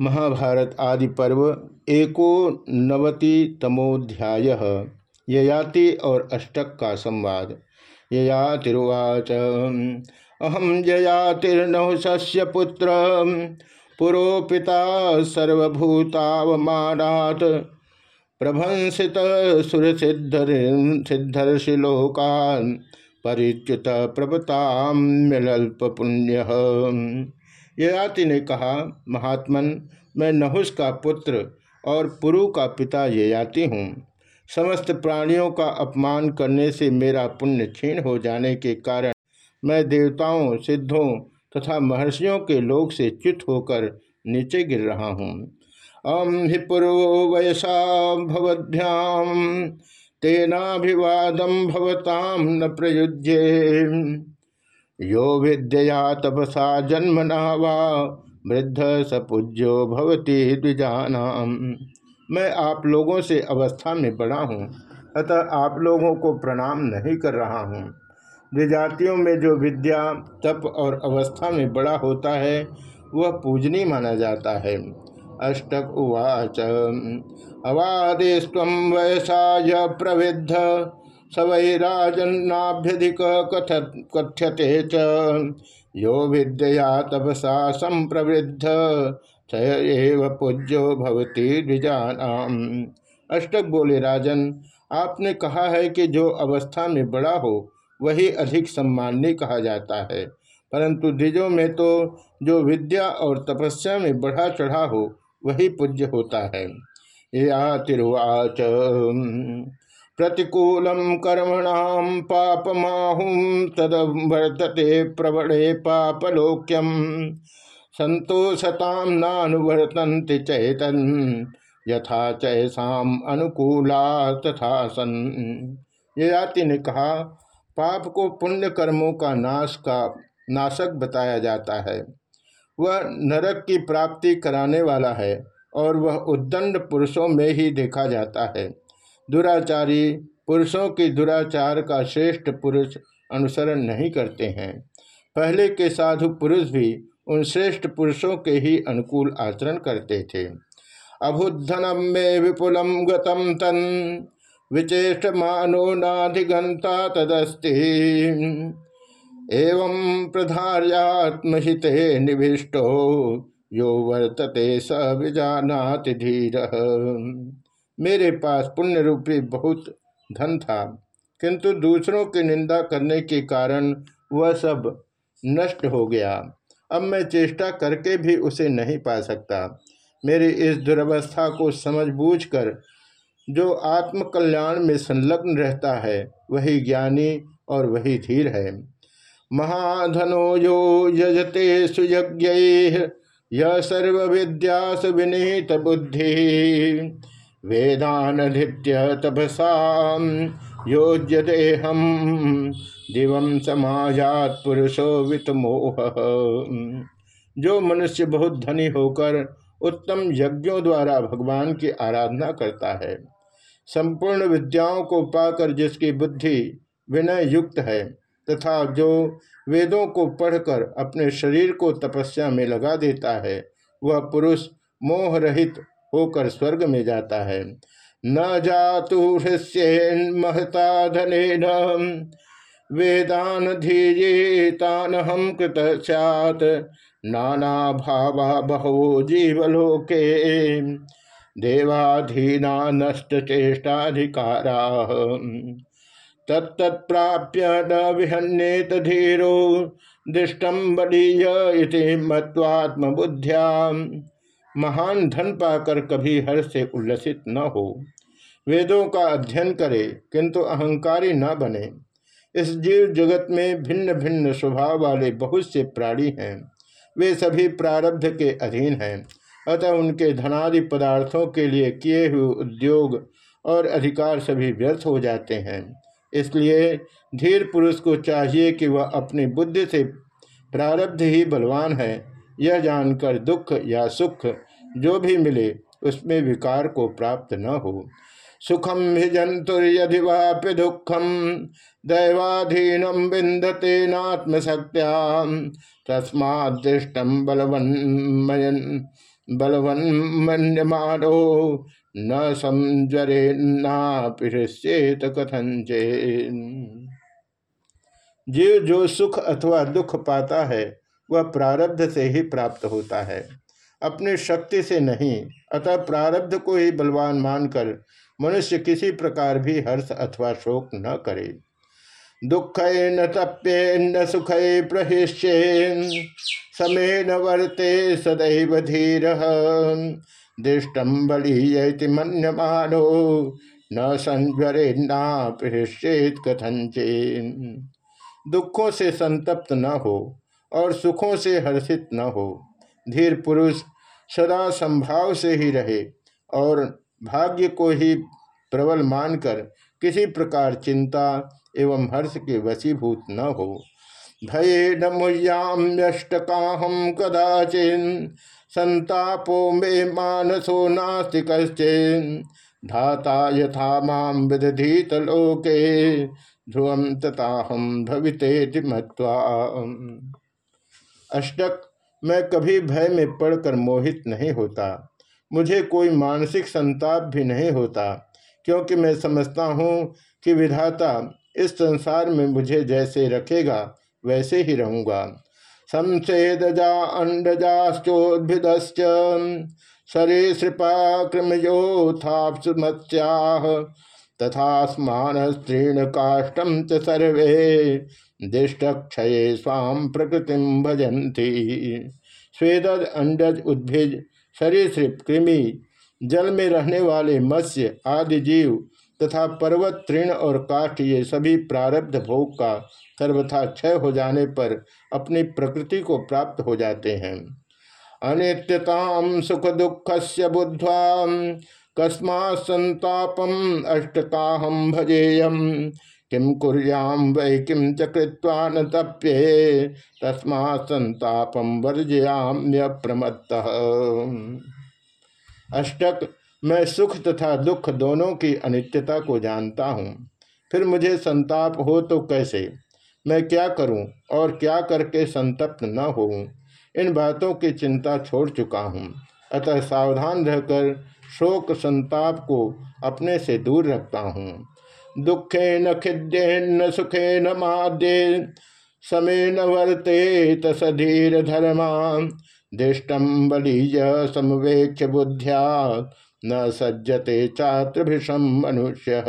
महाभारत आदि पर्व एको नवति तमोध्याय ययाति और अष्टक का संवाद। ययातिर्वाच। अहम जयातिर्नहुष्य पुत्र पुरोपिता सर्वभूतावमानात्। प्रभंसित सुरसिद्धर्षिलोकान्। परिच्युत प्रभुताम मिलल्प पुण्य ययाति ने कहा, महात्मन, मैं नहुस का पुत्र और पुरु का पिता ययाति हूँ। समस्त प्राणियों का अपमान करने से मेरा पुण्य क्षीण हो जाने के कारण मैं देवताओं, सिद्धों तथा महर्षियों के लोक से च्युत होकर नीचे गिर रहा हूँ। अम हि पूर्वो वयसा भवद्भ्याम तेनाभिवादम भवताम न प्रयुज्ये यो विद्या तपसा जन्मना वा वृद्ध सपूज्यो भवती द्विजानाम। मैं आप लोगों से अवस्था में बड़ा हूँ, अतः आप लोगों को प्रणाम नहीं कर रहा हूँ। द्विजातियों में जो विद्या, तप और अवस्था में बड़ा होता है, वह पूजनीय माना जाता है। अष्टक उवाच। अवादेस्व वयसा प्रविद्ध। स वै राजन्नाभ्यधिक कथ्यते च। यो विद्या तपसा संप्रवृद्ध एव पूज्यो भवती द्विजानाम। अष्टक बोले, राजन, आपने कहा है कि जो अवस्था में बड़ा हो, वही अधिक सम्मान्य कहा जाता है। परंतु द्विजों में तो जो विद्या और तपस्या में बढ़ा चढ़ा हो, वही पूज्य होता है। या तिरुवाच। प्रतिकूलम कर्मणाम पापमाहुम तदवर्तते प्रवणे पापलोक्यम संतोषताम नानुवर्तन्ति चैतन, यथा चैसाम अनुकूला तथा सन ययाति ने कहा, पाप को पुण्य कर्मों का नाश का, नाशक बताया जाता है। वह नरक की प्राप्ति कराने वाला है और वह उद्दंड पुरुषों में ही देखा जाता है। दुराचारी पुरुषों की दुराचार का श्रेष्ठ पुरुष अनुसरण नहीं करते हैं। पहले के साधु पुरुष भी उन श्रेष्ठ पुरुषों के ही अनुकूल आचरण करते थे। अभुधनम में विपुलम गतम तन विचेष मानो नाधिगंता तदस्ति। एवं प्रधार्यात्महित निविष्टो यो वर्तते स विजानाति धीर। मेरे पास पुण्य रूपी बहुत धन था, किंतु दूसरों की निंदा करने के कारण वह सब नष्ट हो गया। अब मैं चेष्टा करके भी उसे नहीं पा सकता। मेरी इस दुर्वस्था को समझ बूझ कर जो आत्मकल्याण में संलग्न रहता है, वही ज्ञानी और वही धीर है। महाधनो यो यजते सुयज्ञ यह सर्व विद्यास विनीत बुद्धि। वेदानधित्य तपसा योज्य देहम दिवम समाजात पुरुषो वितमोह जो मनुष्य बहुत धनी होकर उत्तम यज्ञों द्वारा भगवान की आराधना करता है, संपूर्ण विद्याओं को पाकर जिसकी बुद्धि विनय युक्त है, तथा जो वेदों को पढ़कर अपने शरीर को तपस्या में लगा देता है, वह पुरुष मोह रहित होकर स्वर्ग में जाता है। न जातु हृष्य महता धन वेदान धीयेतान हम कृत सैत नाना भावा बहवो जीवलोके, देवाधीना नष्ट चेष्टाधिकारा तत्प्राप्य न विहन्येत धीरो दृष्टम बलीय मत्वात्म बुद्ध्या महान धन पाकर कभी हर्ष से उल्लसित न हो। वेदों का अध्ययन करे, किंतु अहंकारी न बने। इस जीव जगत में भिन्न भिन्न स्वभाव वाले बहुत से प्राणी हैं। वे सभी प्रारब्ध के अधीन हैं। अतः उनके धनादि पदार्थों के लिए किए हुए उद्योग और अधिकार सभी व्यर्थ हो जाते हैं। इसलिए धीर पुरुष को चाहिए कि वह अपनी बुद्धि से प्रारब्ध ही बलवान है। यह जानकर दुख या सुख जो भी मिले, उसमें विकार को प्राप्त न हो। सुखम जंतुर्यदि वाप्य दुखम दैवाधीनम बिंदते नात्मशक्त्या तस्मादृष्टम बलवन्मयन, बलवन्मन्यमानो न समझरे नापिश्चेत कथंचे जीव जो सुख अथवा दुख पाता है वह प्रारब्ध से ही प्राप्त होता है। अपने शक्ति से नहीं, अतः प्रारब्ध को ही बलवान मानकर मनुष्य किसी प्रकार भी हर्ष अथवा शोक न करे। दुख न तप्ये न सुख प्रहिष्येन समय न वर्ते सदैव धीर। दृष्टम बली मन्यमानो, न संजरे न प्रहिष्येत कथंचे दुखों से संतप्त न हो और सुखों से हर्षित न हो। धीर पुरुष सदा संभाव से ही रहे और भाग्य को ही प्रबल मानकर किसी प्रकार चिंता एवं हर्ष के वशीभूत न हो। भये न मुह्याम्यष्टकाहम कदाचिन, संतापो मे मानसो नास्ति कश्चिन। धाता यथा माम विदधीत लोके ध्रुवम तथाहम भविते मत्वा। अष्टक, मैं कभी भय में पड़कर मोहित नहीं होता। मुझे कोई मानसिक संताप भी नहीं होता, क्योंकि मैं समझता हूँ कि विधाता इस संसार में मुझे जैसे रखेगा, वैसे ही रहूँगा। संसेदजा सरीसृपा कृमयोथाप्सुमत्स्याः तथा स्मान स्त्रीण काष्टम च सर्वे। दिष्टक्षये स्वाम प्रकृति भजंती स्वेदज, अंडज, उद्भिज, सरीसृप, कृमि, जल में रहने वाले मत्स्य, आदि जीव तथा पर्वत, तृण और काष्ठ, ये सभी प्रारब्ध भोग का सर्वथा क्षय हो जाने पर अपनी प्रकृति को प्राप्त हो जाते हैं। अनित्यताम सुख दुख से बुद्ध्वा कस्मा संतापम अष्टकाहम भजेयम। किम कुर्याम वै किम चकृत्वा न तप्ये? तस्मा संतापम वर्जयाम्य प्रमत्त अष्टक, मैं सुख तथा दुख दोनों की अनित्यता को जानता हूँ। फिर मुझे संताप हो तो कैसे? मैं क्या करूँ और क्या करके संतप्त न हो इन बातों की चिंता छोड़ चुका हूँ। अतः सावधान रहकर शोक संताप को अपने से दूर रखता हूँ। दुखे न खिद्य न सुखे न माद्य समय न वर्ते तसधीर धर्मा दृष्टम बलीज समवेक्ष बुद्ध्या, न सज्जते चात्रभिषम मनुष्य।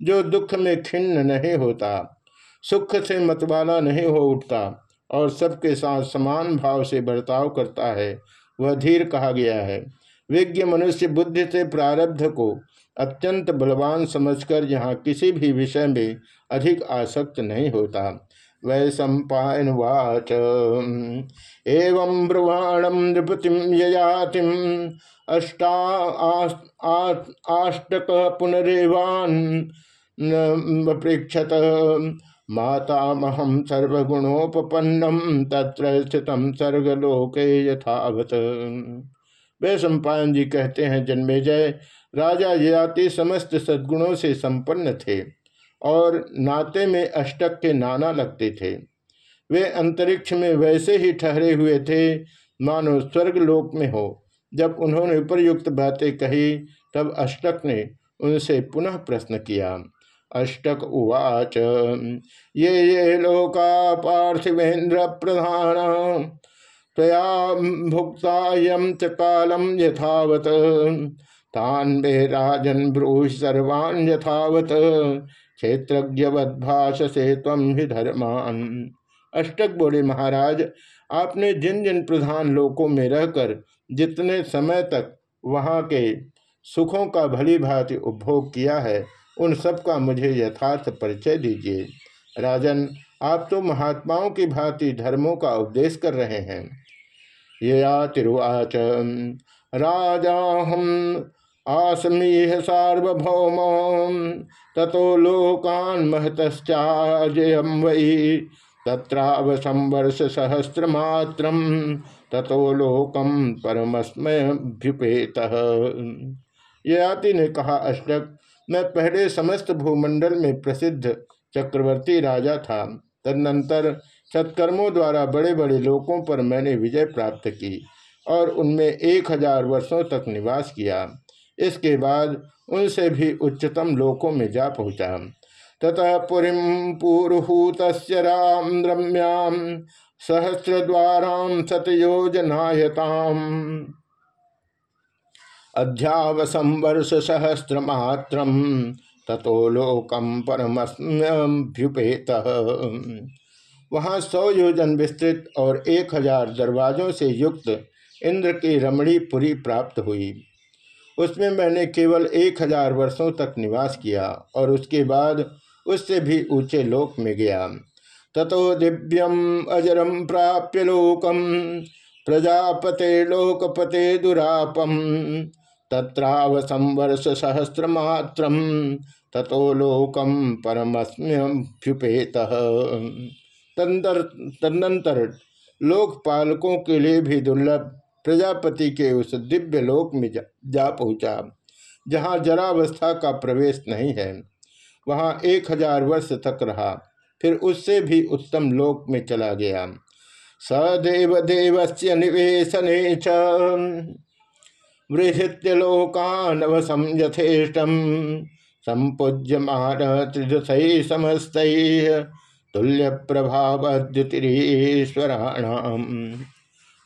जो दुख में खिन्न नहीं होता, सुख से मतवाला नहीं हो उठता, और सबके साथ समान भाव से बर्ताव करता है, वह धीर कहा गया है। विज्ञ मनुष्य बुद्धि से प्रारब्ध को अत्यंत बलवान समझकर यहाँ किसी भी विषय में अधिक आसक्त नहीं होता। वै सम्पायन वाच। एवं ब्रुवाणम नृपतिम ययातिम अष्टा आष्टक पृक्षत मातामहम सर्वगुणोपन्नम तत्र स्थित सर्गलोके यथावत। वे सम्पायन जी कहते हैं जन्मेजय राजा ययाति समस्त सद्गुणों से संपन्न थे और नाते में अष्टक के नाना लगते थे। वे अंतरिक्ष में वैसे ही ठहरे हुए थे, मानो स्वर्ग लोक में हो। जब उन्होंने उपरयुक्त बातें कही, तब अष्टक ने उनसे पुनः प्रश्न किया, अष्टक उवाच। ये ये लोका पार्थिवेन्द्र प्रधान। तया भुक्ता यम च कालम यथावत। तान वे राजन ब्रूह सर्वान यथावत। क्षेत्रज्ञवद्भाष से तम ही धर्मान। अष्टक बोले महाराज, आपने जिन जिन प्रधान लोकों में रहकर जितने समय तक वहाँ के सुखों का भली भांति उपभोग किया है, उन सब का मुझे यथार्थ परिचय दीजिए। राजन, आप तो महात्माओं की भांति धर्मों का उपदेश कर रहे हैं। यया तिरुवाच राजा हम आसमीह सार्वभौम ततो लोकान महतश्चाजयम वही तत्रावसम वर्ष सहस्रमात्र ततो लोकम परमस्मभ्युपेत ययाति ने कहा, अष्टक, मैं पहले समस्त भूमंडल में प्रसिद्ध चक्रवर्ती राजा था। तदनंतर सत्कर्मों द्वारा बड़े बड़े लोकों पर मैंने विजय प्राप्त की और उनमें एक हज़ार वर्षों तक निवास किया। इसके बाद उनसे भी उच्चतम लोकों में जा पहुँचा। ततः पुरी पूर्वहूत राम रम्याम सहस्रद्वारां शतयोजनायताम अध्यावसम वर्ष सहस्रमात्र ततो लोकम परमस्म्युपेत वहाँ सौ योजन विस्तृत और एक हज़ार दरवाजों से युक्त इंद्र की रमणी पुरी प्राप्त हुई। उसमें मैंने केवल एक हज़ार वर्षों तक निवास किया और उसके बाद उससे भी ऊँचे लोक में गया। ततो दिव्यम अजरम प्राप्य लोकम, प्रजापते लोकपते दुरापम, तत्रावसम वर्ष सहस्रमात्र ततो लोकम परमस्म्युपेत तदनंतर लोकपालकों के लिए भी दुर्लभ प्रजापति के उस दिव्य लोक में जा, जा पहुँचा जहाँ जरावस्था का प्रवेश नहीं है। वहाँ एक हज़ार वर्ष तक रहा फिर उससे भी उत्तम लोक में चला गया। सदेव देवस्य निवेशने वृहृत्य लोकानवसम यथेष्टम संपूज्यमान त्रिदशै समस्त। तुल्य प्रभाव द्युतिरीश्वराणाम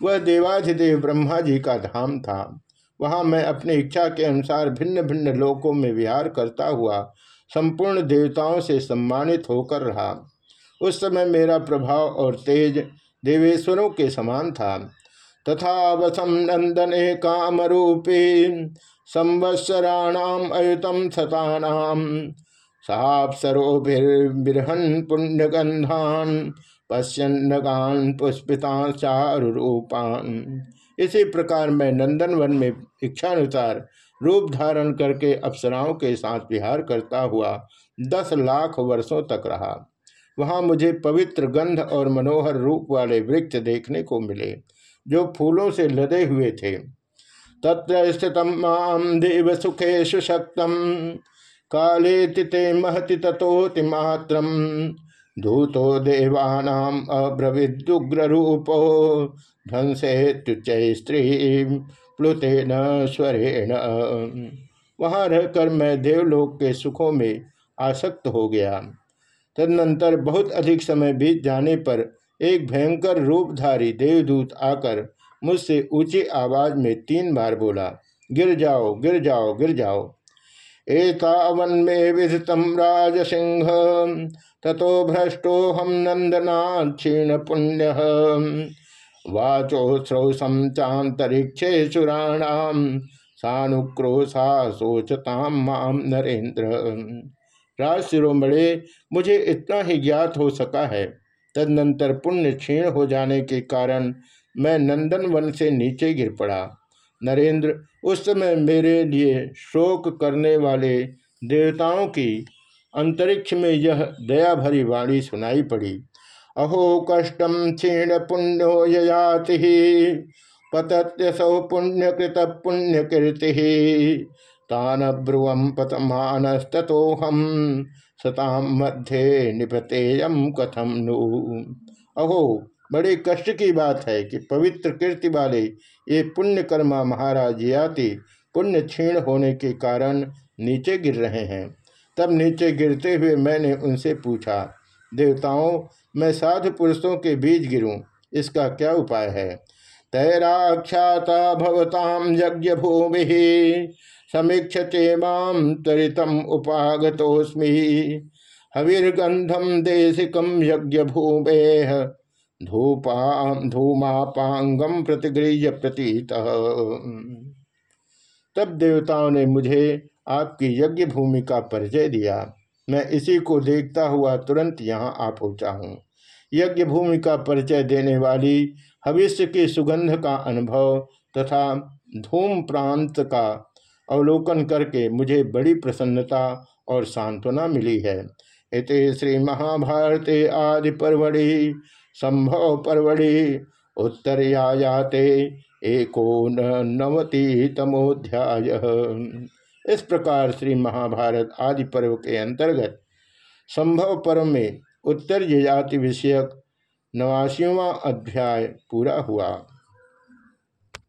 वह देवाधिदेव ब्रह्मा जी का धाम था। वहाँ मैं अपनी इच्छा के अनुसार भिन्न भिन्न लोकों में विहार करता हुआ संपूर्ण देवताओं से सम्मानित होकर रहा। उस समय मेरा प्रभाव और तेज देवेश्वरों के समान था। तथा वसम नंदने काम रूपे संवत्सराणाम अयुतम सतानाम। सापसरोभिर्हन पुण्यगंधान पश्यन्नगान पुष्पिता चारुरूपान इसी प्रकार मैं नंदनवन में इच्छानुसार रूप धारण करके अप्सराओं के साथ विहार करता हुआ दस लाख वर्षों तक रहा। वहाँ मुझे पवित्र गंध और मनोहर रूप वाले वृक्ष देखने को मिले, जो फूलों से लदे हुए थे। तत्र स्थित माम देव सुखेशु काले तिते महति तथोति मात्र धूतो देवानाम अब्रविदुग्र रूपो ध्वंसे तुच्च स्त्री प्लुतेन स्वरेण। वहाँ रहकर मैं देवलोक के सुखों में आसक्त हो गया। तदनंतर बहुत अधिक समय बीत जाने पर एक भयंकर रूपधारी देवदूत आकर मुझसे ऊँची आवाज़ में तीन बार बोला, गिर जाओ गिर जाओ गिर जाओ। एतावन में विधतम राज सिंह तथो भ्रष्टो हम नंदना क्षीण पुण्य वाचो श्रौसम चातरीक्षे सुराणाम सानुक्रोशा सोचताम माम नरेंद्र राज शिरोमणे मुझे इतना ही ज्ञात हो सका है। तदनंतर पुण्य क्षीण हो जाने के कारण मैं नंदन वन से नीचे गिर पड़ा। नरेंद्र, उस समय मेरे लिए शोक करने वाले देवताओं की अंतरिक्ष में यह दया भरी वाणी सुनाई पड़ी। अहो कष्टम क्षीण पुण्यो ययाति पतत्यसौ पुण्यकृत पुण्यकीर्ति तान ब्रुवम पतमानस्तोहम सताम मध्य निपतेयम कथम नु। अहो बड़े कष्ट की बात है कि पवित्र कीर्ति वाले ये पुण्यकर्मा महाराज याति पुण्य क्षीण होने के कारण नीचे गिर रहे हैं। तब नीचे गिरते हुए मैंने उनसे पूछा, देवताओं, मैं साधु पुरुषों के बीच गिरूं, इसका क्या उपाय है? तैराक्षाता भवताम यज्ञ भूमि समीक्ष चेमाम त्वरितम उपागतोस्मी हविर्गंधम देशिकम यज्ञ भूमे धूपा धूमापांगम प्रतिगृह्य प्रतीत। तब देवताओं ने मुझे आपकी यज्ञ भूमि का परिचय दिया। मैं इसी को देखता हुआ तुरंत यहाँ आ पहुँचा हूँ। यज्ञ भूमि का परिचय देने वाली हविष्य की सुगंध का अनुभव तथा धूम प्रांत का अवलोकन करके मुझे बड़ी प्रसन्नता और सांत्वना मिली है। इत श्री महाभारते आदि परवड़ी संभव परवड़ी उत्तरयाते एकोन नवति तमोध्याय इस प्रकार श्री महाभारत आदि पर्व के अंतर्गत संभव पर्व में उत्तर जाति विषयक नवासीवा अध्याय पूरा हुआ।